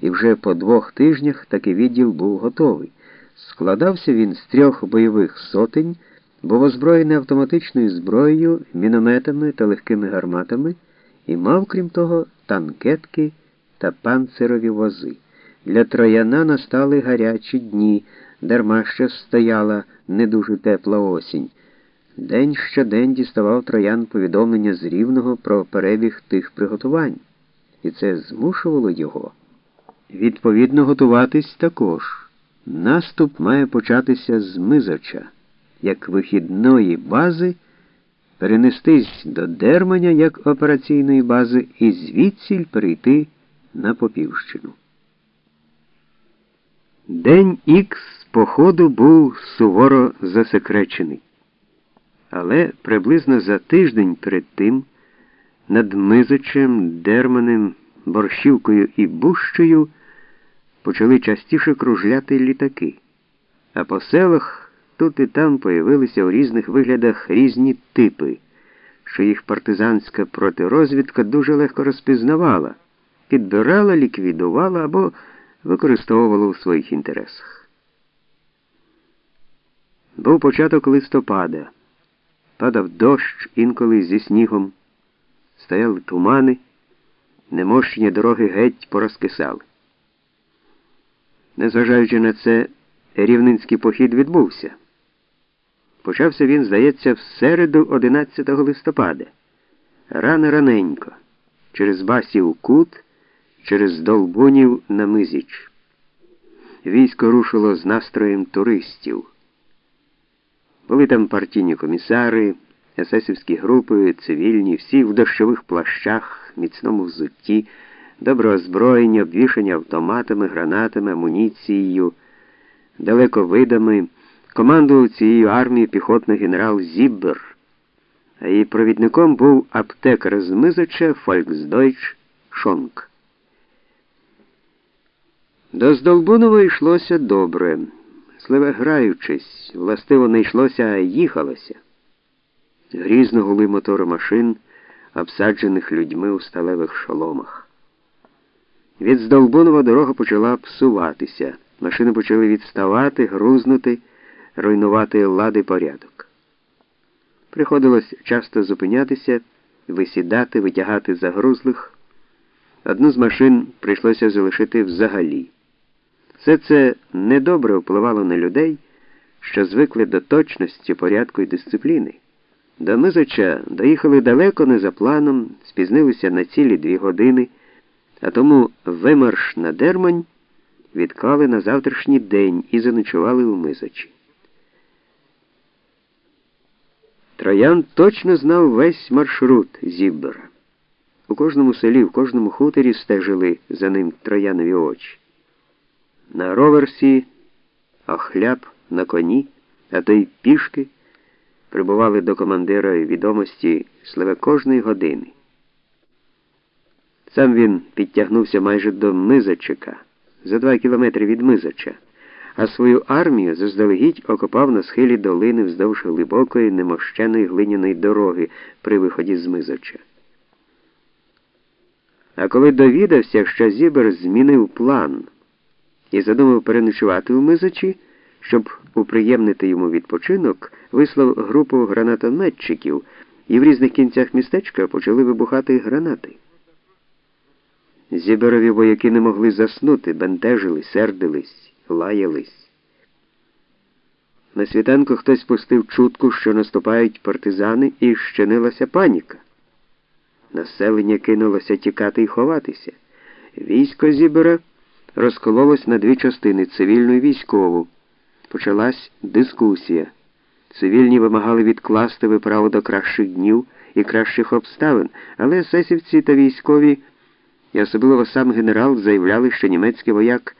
і вже по двох тижнях такий відділ був готовий. Складався він з трьох бойових сотень, був озброєний автоматичною зброєю, мінометами та легкими гарматами і мав, крім того, танкетки та панцерові вози. Для трояна настали гарячі дні, дарма що стояла не дуже тепла осінь. День щодень діставав троян повідомлення з рівного про перебіг тих приготувань, і це змушувало його. Відповідно, готуватись також. Наступ має початися з Мизоча, як вихідної бази, перенестись до Дерманя як операційної бази і звідсіль перейти на Попівщину. День Ікс походу був суворо засекречений. Але приблизно за тиждень перед тим над Мизочем, Дерманем, Борщівкою і Бущею почали частіше кружляти літаки, а по селах тут і там появилися у різних виглядах різні типи, що їх партизанська протирозвідка дуже легко розпізнавала, підбирала, ліквідувала або використовувала у своїх інтересах. Був початок листопада, падав дощ інколи зі снігом, стояли тумани, немощені дороги геть порозкисали. Незважаючи на це, рівненський похід відбувся. Почався він, здається, в середу 11 листопада, рано раненько, через Басів кут, через Долбунів на Мизіч. Військо рушило з настроєм туристів. Були там партійні комісари, есесівські групи, цивільні, всі в дощових плащах, міцному взутті добре озброєні, обвішані автоматами, гранатами, амуніцією, далековидами, командував цією армією піхотний генерал Зіббер, а її провідником був аптекар з Мизоча Фольксдойч Шонк. До Здолбунова йшлося добре, сливе граючись, властиво не йшлося, а їхалося. Грізно гули мотори машин, обсаджених людьми у сталевих шоломах. Від Здолбунова дорога почала псуватися. Машини почали відставати, грузнути, руйнувати лади порядок. Приходилось часто зупинятися, висідати, витягати загрузлих. Одну з машин прийшлося залишити взагалі. Все це недобре впливало на людей, що звикли до точності, порядку і дисципліни. До Мизоча доїхали далеко не за планом, спізнилися на цілі дві години а тому вимарш на Дермань відклали на завтрашній день і заночували у Мизочі. Троян точно знав весь маршрут Зіббера. У кожному селі, в кожному хуторі стежили за ним троянові очі. На роверсі, а хляб на коні, а то й пішки прибували до командира відомості сливе кожної години. Сам він підтягнувся майже до Мизачика, за два кілометри від Мизача, а свою армію заздалегідь окопав на схилі долини вздовж глибокої, немощеної глиняної дороги при виході з Мизача. А коли довідався, що Зібер змінив план і задумав переночувати у Мизачі, щоб уприємнити йому відпочинок, вислав групу гранатометчиків, і в різних кінцях містечка почали вибухати гранати. Зіберові вояки не могли заснути, бентежили, сердились, лаялись. На світанку хтось пустив чутку, що наступають партизани, і щинилася паніка. Населення кинулося тікати і ховатися. Військо Зібера розкололось на дві частини цивільну і військову. Почалась дискусія. Цивільні вимагали відкласти виправу до кращих днів і кращих обставин, але сесівці та військові і особливо сам генерал заявляли, що німецький вояк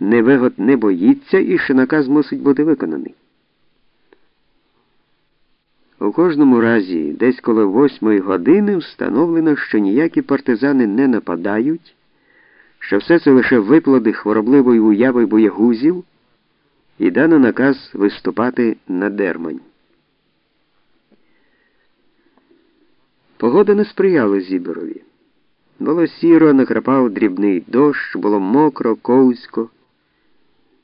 невигод не боїться і що наказ мусить бути виконаний. У кожному разі, десь коло восьмої години встановлено, що ніякі партизани не нападають, що все це лише виплоди хворобливої уяви боєгузів, і дано наказ виступати на дермань. Погода не сприяла Зіберові. Було сіро, накрапав дрібний дощ, було мокро, ковсько.